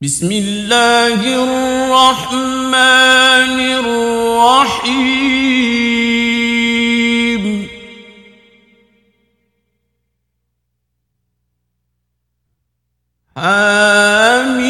بسم اللہ الرحمن الرحیم حامیم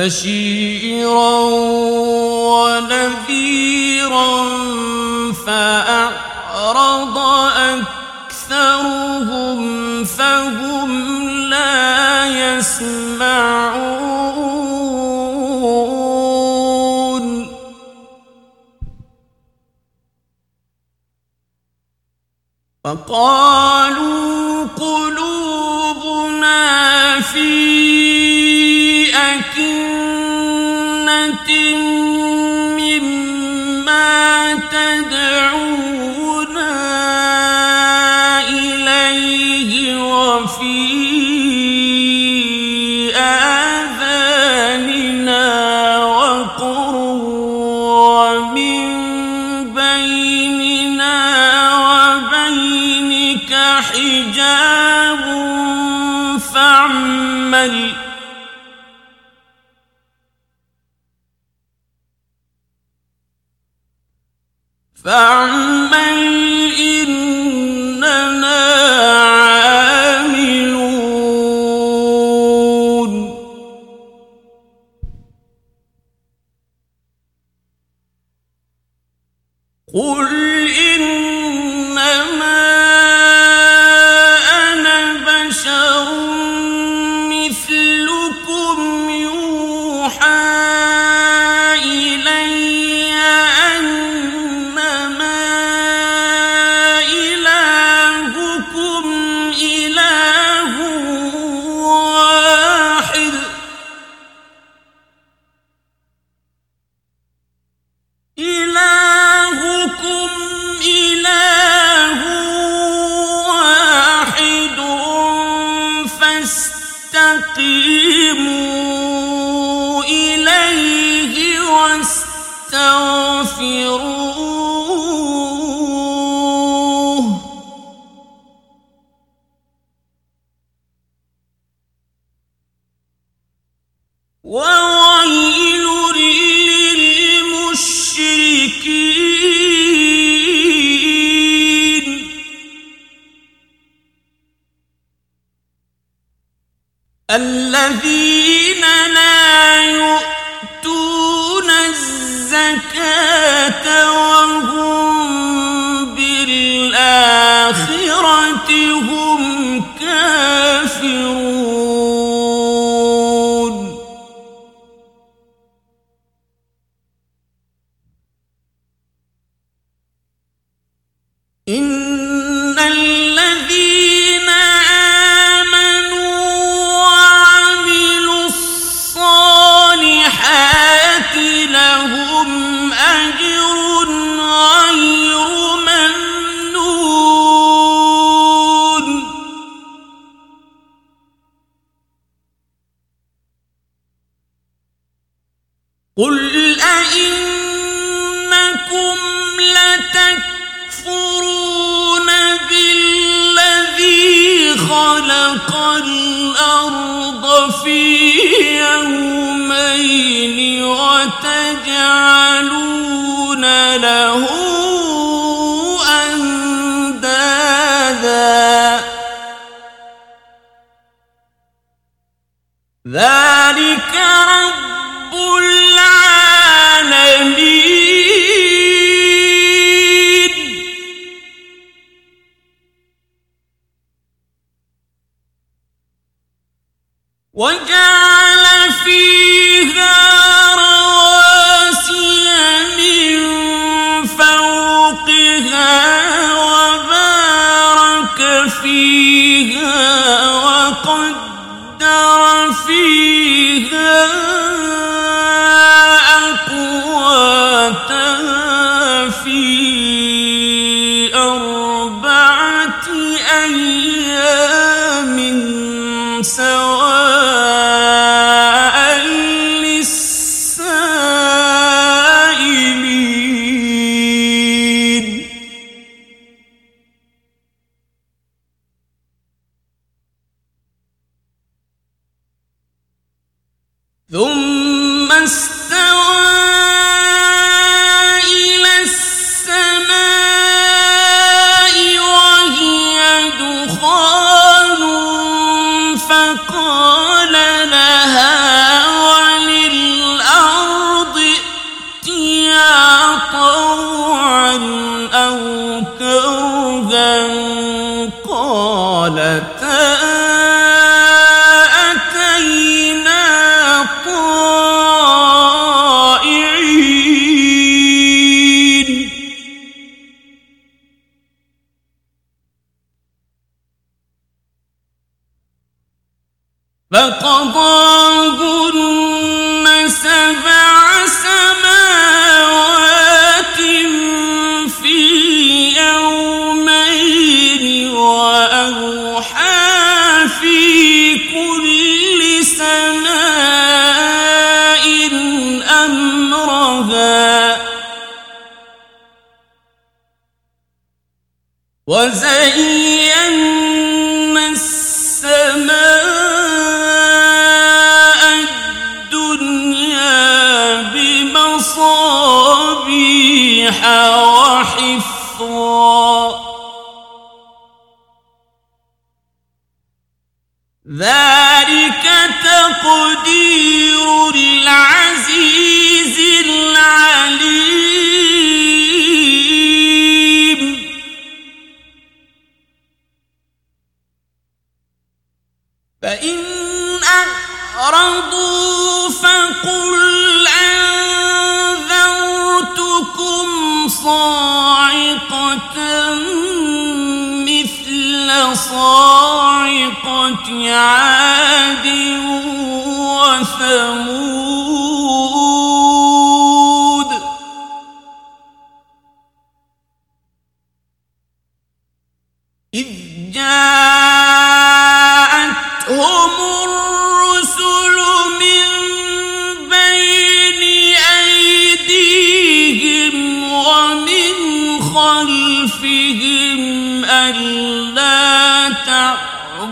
بشيرا ونذيرا فأعرض أكثرهم فهم لا يسمعون فقالوا قلوبنا في أكنة مما إليه وفي آذاننا وقر ومن بيننا وبينك حجاب فاعمل فاعمل عاملون. قل الذين لا يؤتون الزكاة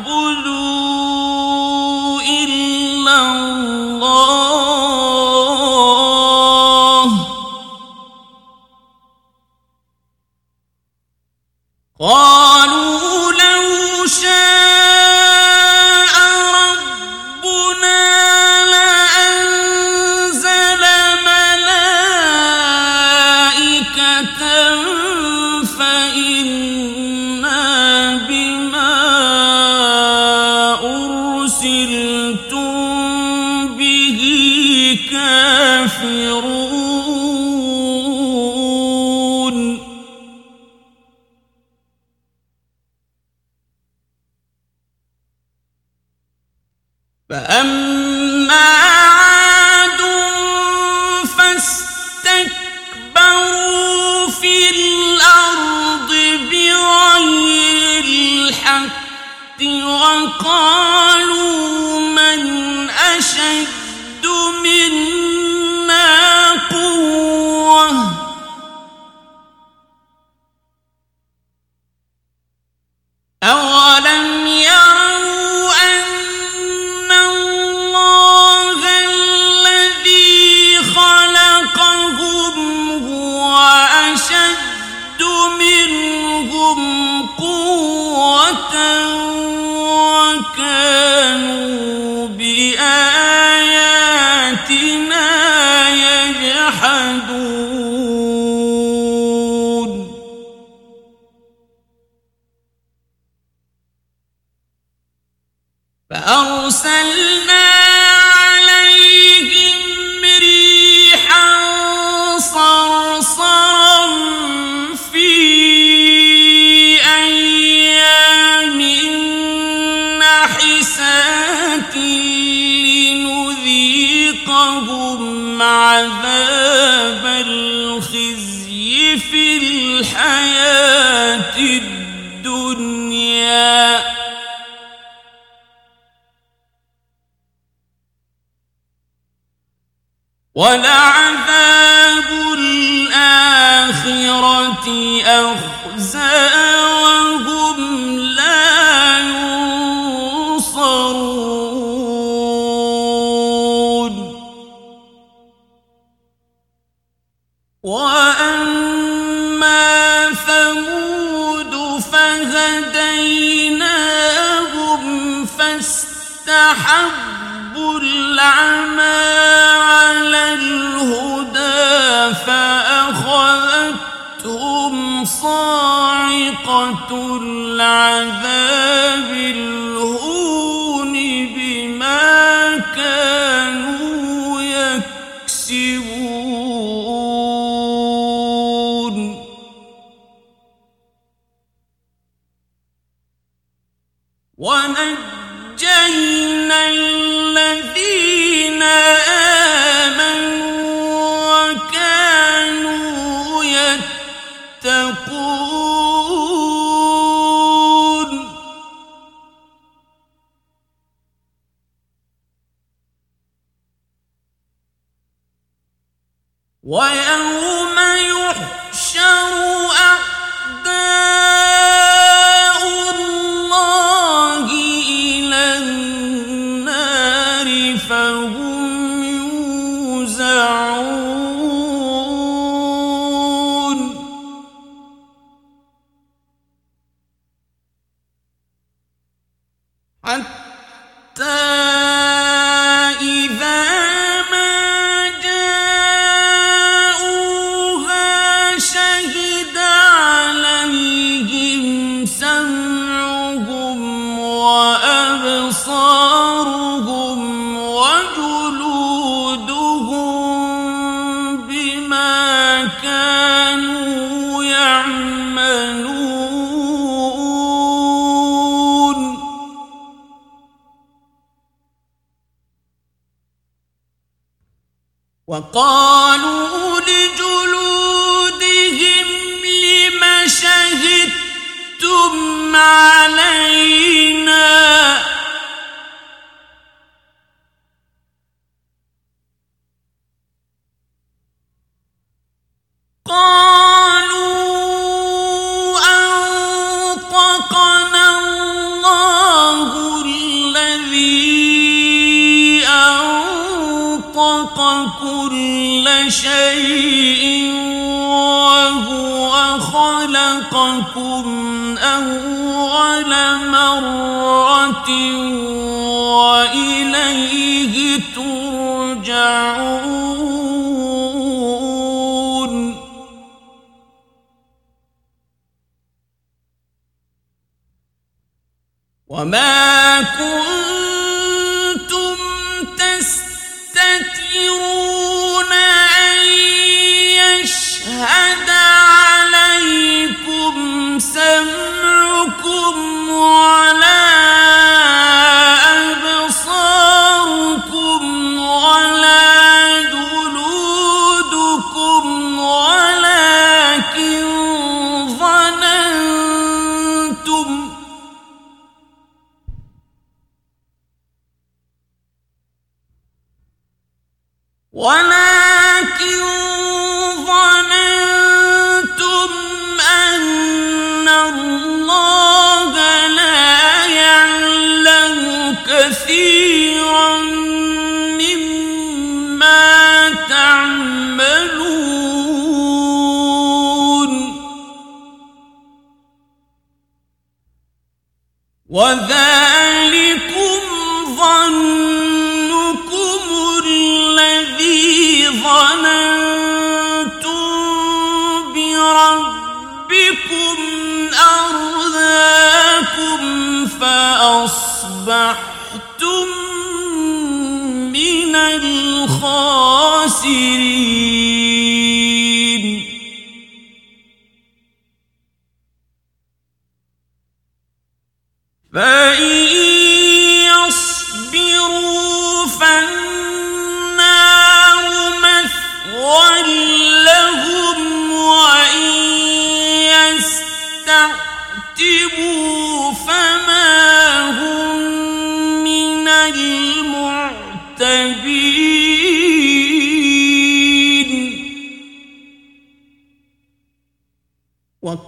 تعبدوا وكانوا بآياتنا يجحدون. فأرسلنا عذاب الخزي في الحياة الدنيا. ولعذاب وَيَوْمَ وما كنتم تستترون أن يشهد عليكم سمعكم ولا أبصاركم ولا وانا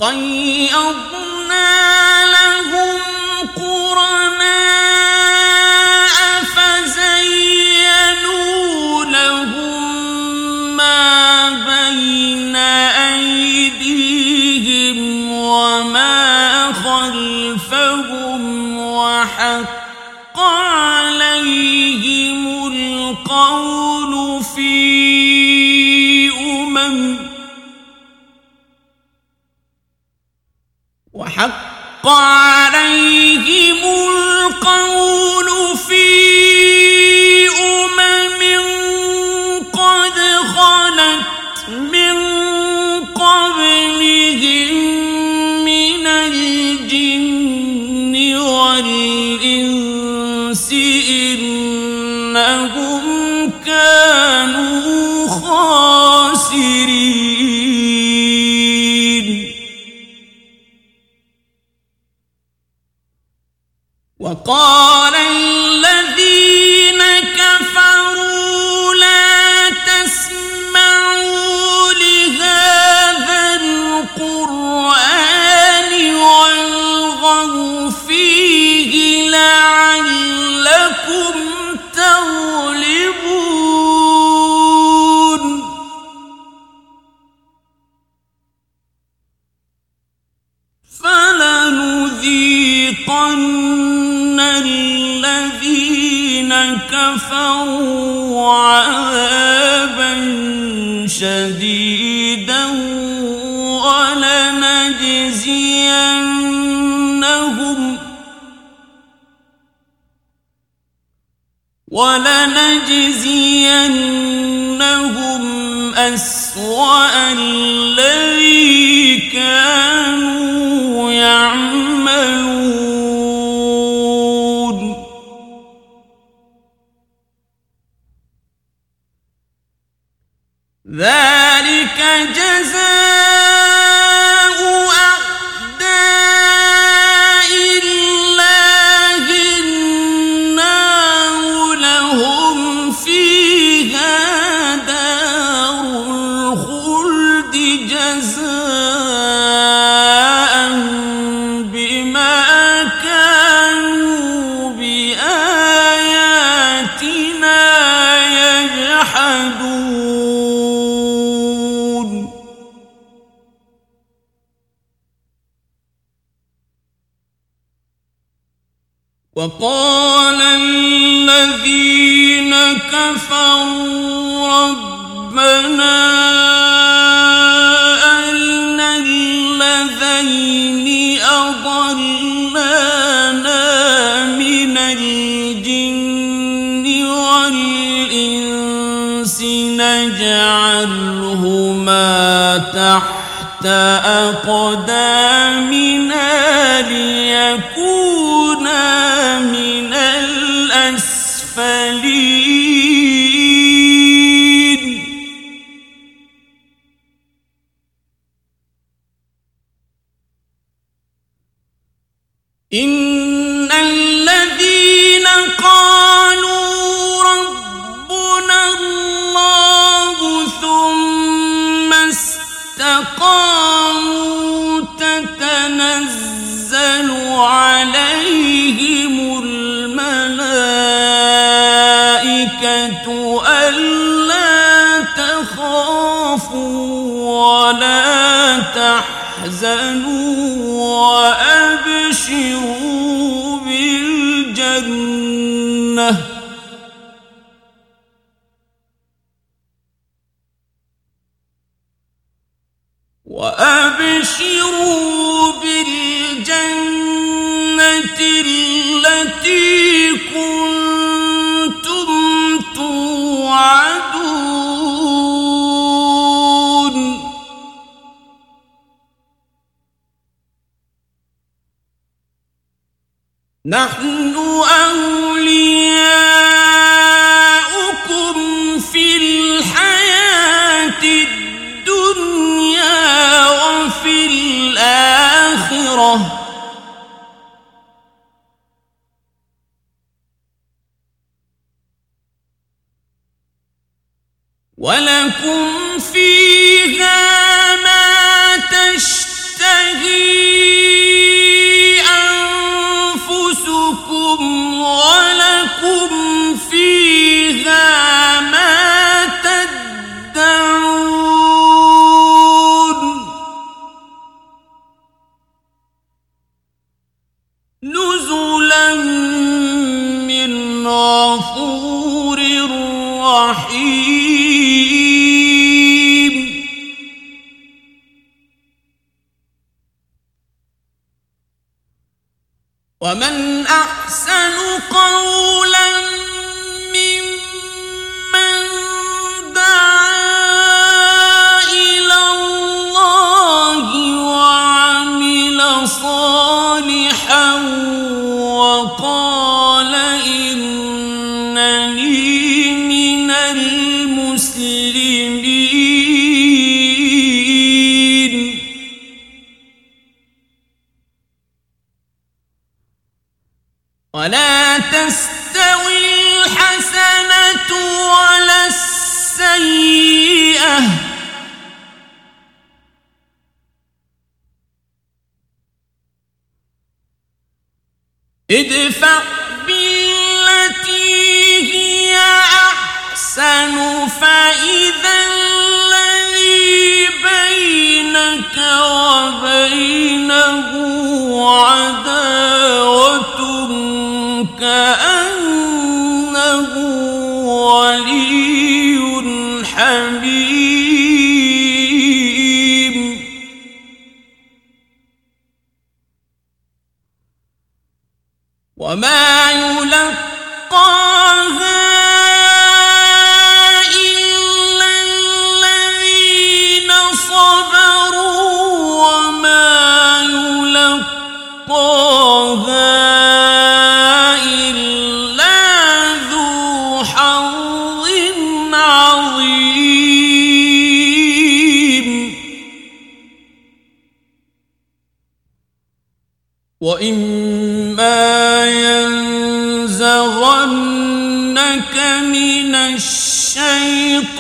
قیب ذلك جزاء وقال الذين كفروا ربنا ألنا الذين أضلانا من الجن والإنس نجعلهما تحت أقدامنا لي فلی آمنوا وأبشروا نحن أولياؤكم في الحياة الدنيا وفي الآخرة. ومن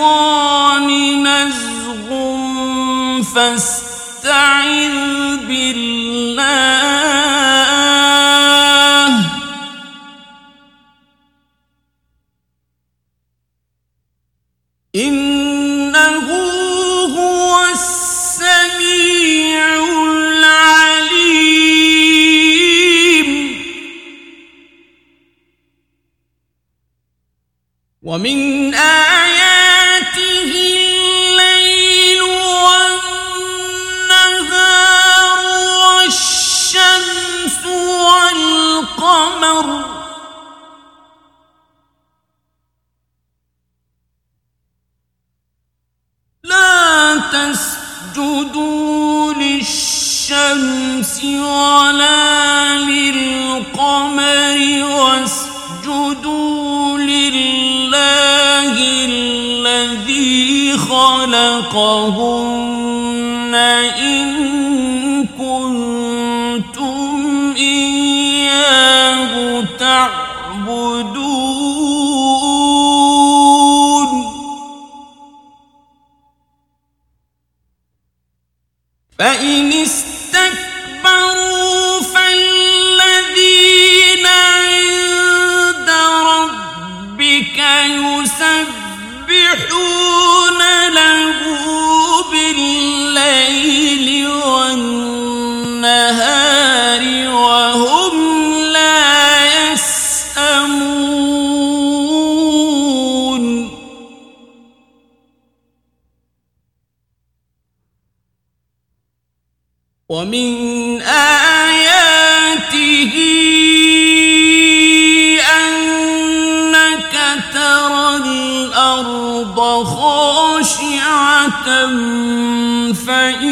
الشَّيْطَانِ نَزْغٌ فَاسْتَعِذْ بِاللَّهِ. ومن آياته والقمر لا تسجدوا للشمس ولا للقمر واسجدوا لله الذي خلقهن فإن ومن آياته خاشعة فإذا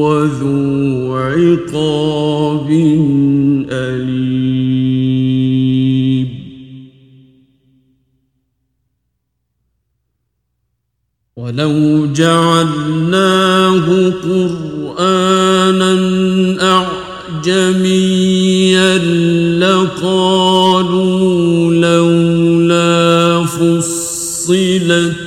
وذو عقاب أليم. ولو جعلناه قرآنا أعجميا لقالوا لولا فصلت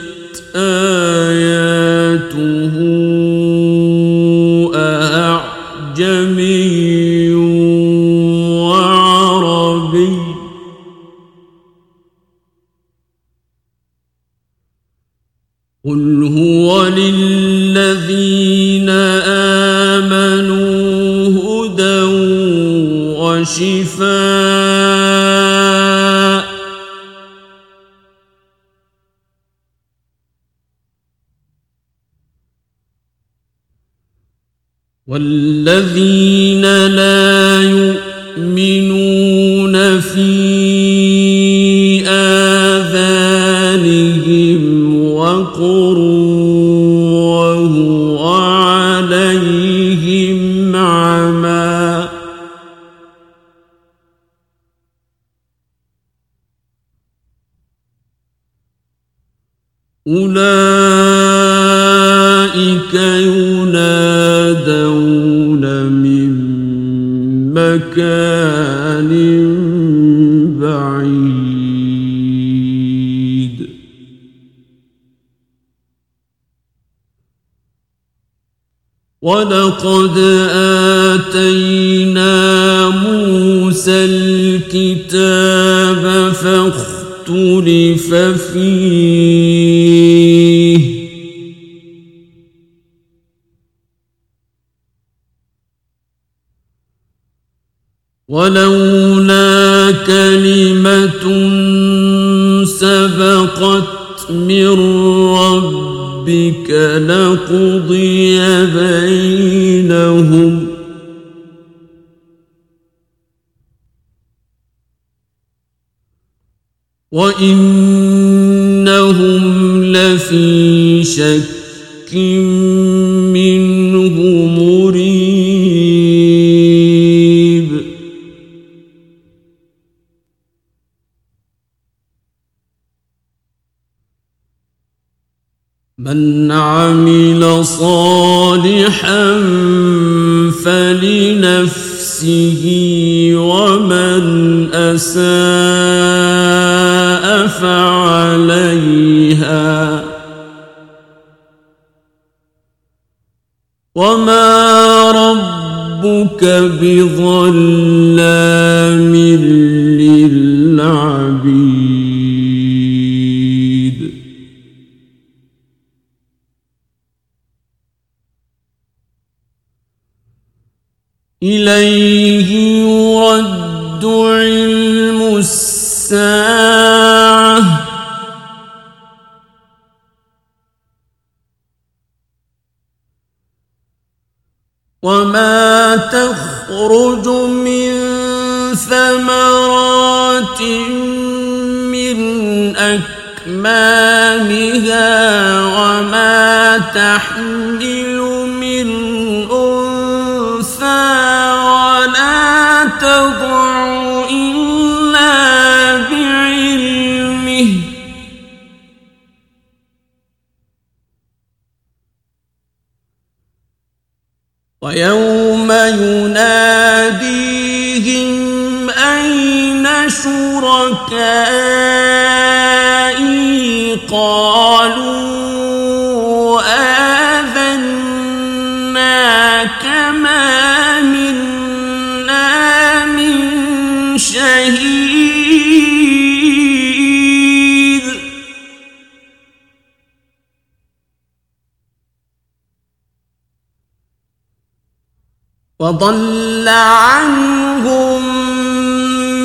والذين لا يؤمنون في آذانهم وقر وهو عليهم عمى. أولئك ينادون مكان بعيد. ولقد آتينا موسى الكتاب فاختلف فيه. ولولا كلمة سبقت من ربك لقضي بينهم. وإنهم لفي شك من عمل صالحا فلنفسه ومن أساء فعليها وما ربك بظلام إليه يرد علم الساعة. وما تخرج من ثمرات من أكمامها وما تحمل وَيَوْمَ يُنَادِيهِمْ أَيْنَ شُرَكَائِي؟ وضل عنهم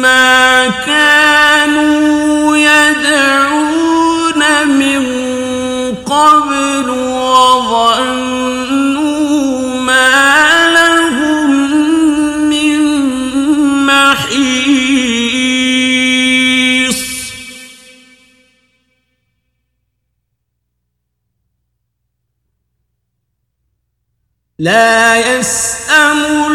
ما كانوا يدعون من قبل وظن لا يسأم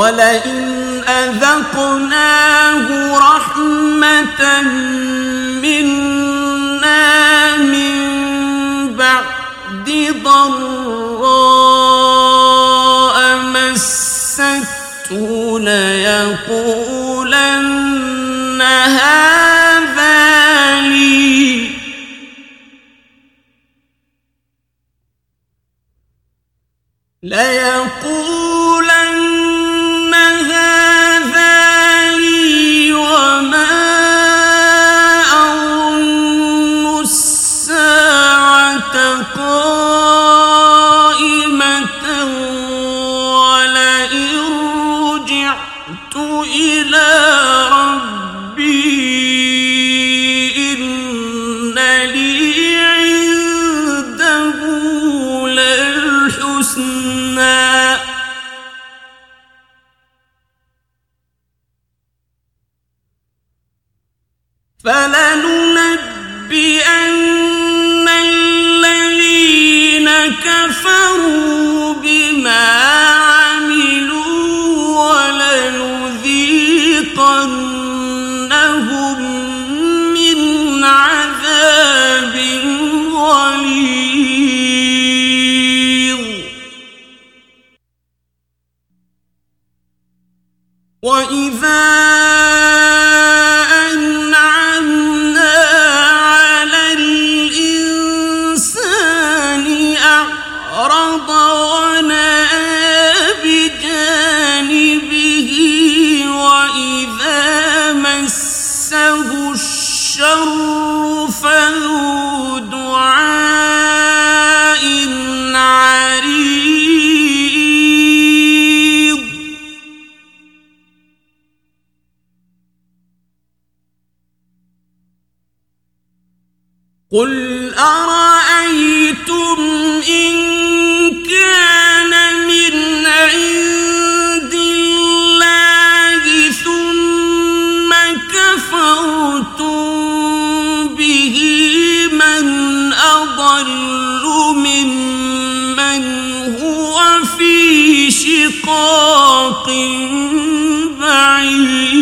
وَلَئِنْ أَذَقْنَاهُ رَحْمَةً مِنَّا مِنْ بَعْدِ ضَرٍّ قل أرأيتم إن كان من عند الله ثم كفرتم به من أضل ممن هو في شقاق بعيد